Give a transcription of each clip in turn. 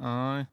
Aye.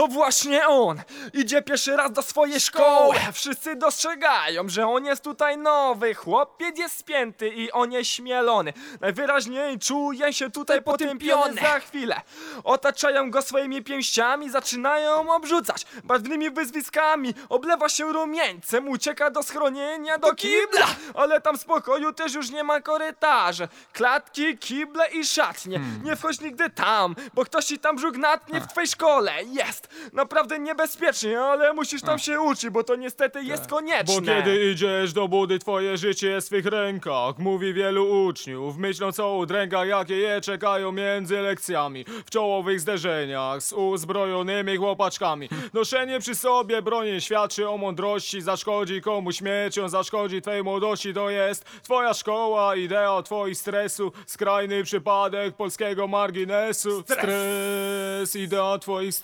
To właśnie on! Idzie pierwszy raz do swojej szkoły! Wszyscy dostrzegają, że on jest tutaj nowy. Chłopiec jest spięty i onieśmielony. Najwyraźniej czuje się tutaj potępiony za chwilę. Otaczają go swoimi pięściami, zaczynają obrzucać barwnymi wyzwiskami. Oblewa się rumieńcem, ucieka do schronienia, do kibla! Ale tam w spokoju też już nie ma korytarza. Klatki, kible i szatnie. Nie wchodź nigdy tam, bo ktoś ci tam brzuch natnie w twojej szkole. Jest! Naprawdę niebezpiecznie, ale musisz tam się uczyć, bo to niestety jest konieczne. Bo kiedy idziesz do budy, twoje życie jest w swych rękach, mówi wielu uczniów, myśląc o udrękach, jakie je czekają między lekcjami, w czołowych zderzeniach z uzbrojonymi chłopaczkami. Noszenie przy sobie broni świadczy o mądrości, zaszkodzi komuś śmiercią, zaszkodzi twojej młodości, to jest twoja szkoła, idea twoich stresu, skrajny przypadek polskiego marginesu, stres, idea twoich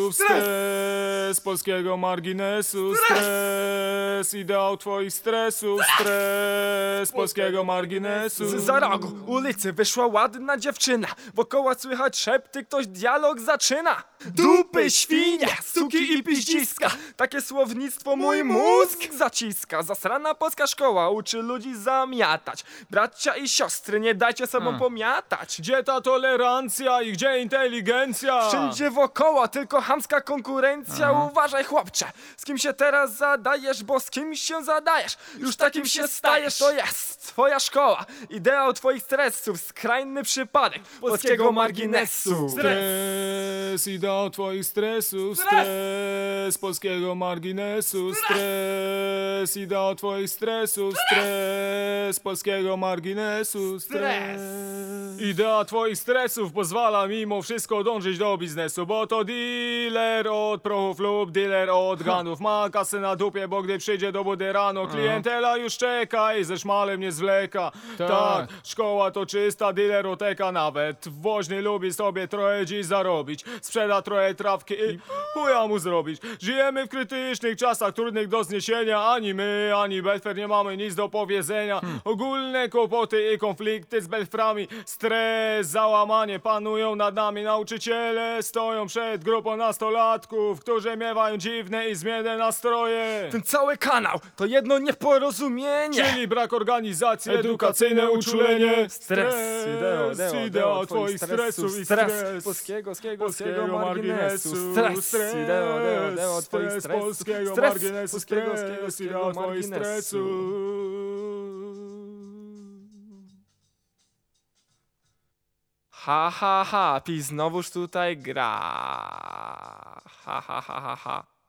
stresów, stres polskiego marginesu, stres, ideał twoich stresów, stres polskiego marginesu. Z za rogu ulicy wyszła ładna dziewczyna. Wokoła słychać szepty, ktoś dialog zaczyna. Dupy, świnie, suki i piździska. Takie słownictwo mój mózg zaciska. Zasrana polska szkoła uczy ludzi zamiatać. Bracia i siostry, nie dajcie sobą pomiatać. Gdzie ta tolerancja i gdzie inteligencja? Wszędzie wokoło, tylko chamska konkurencja. Uważaj, chłopcze, z kim się teraz zadajesz, bo z kim się zadajesz. Już takim się stajesz, to jest twoja szkoła. Ideał twoich stresów, skrajny przypadek polskiego marginesu. Stres, ideał twoich stresów, stres. Polskiego marginesu, stres, ideał twoich stresów, stres. Polskiego marginesu, stres. Idea twoich stresów pozwala mimo wszystko dążyć do biznesu, bo to dealer od prochów lub dealer od ganów. Ma kasę na dupie, bo gdy przyjdzie do budy rano, klientela już czeka i ze szmalem nie zwleka. Tak, szkoła to czysta dealeroteka nawet. Woźny lubi sobie trochę dziś zarobić. Sprzeda trochę trawki i chuja mu zrobić. Żyjemy w krytycznych czasach, trudnych do zniesienia. Ani my, ani Belfer nie mamy nic do powiedzenia. Ogólne kłopoty i konflikty z Belframi. Stres, załamanie panują nad nami. Nauczyciele stoją przed grupą nastolatków, którzy miewają dziwne i zmienne nastroje. Ten cały kanał to jedno nieporozumienie. Czyli brak organizacji, edukacyjne uczulenie. Stres, ideo, ideo, ideo twoich stresów i stres polskiego, polskiego, polskiego marginesu. Stres, ideo, ideo, ideo, twoich stres stresów. polskiego marginesu. Stres, ideo twoich stresów. Ha, ha, ha, PiS znowuż tutaj gra. Ha, ha, ha, ha, ha.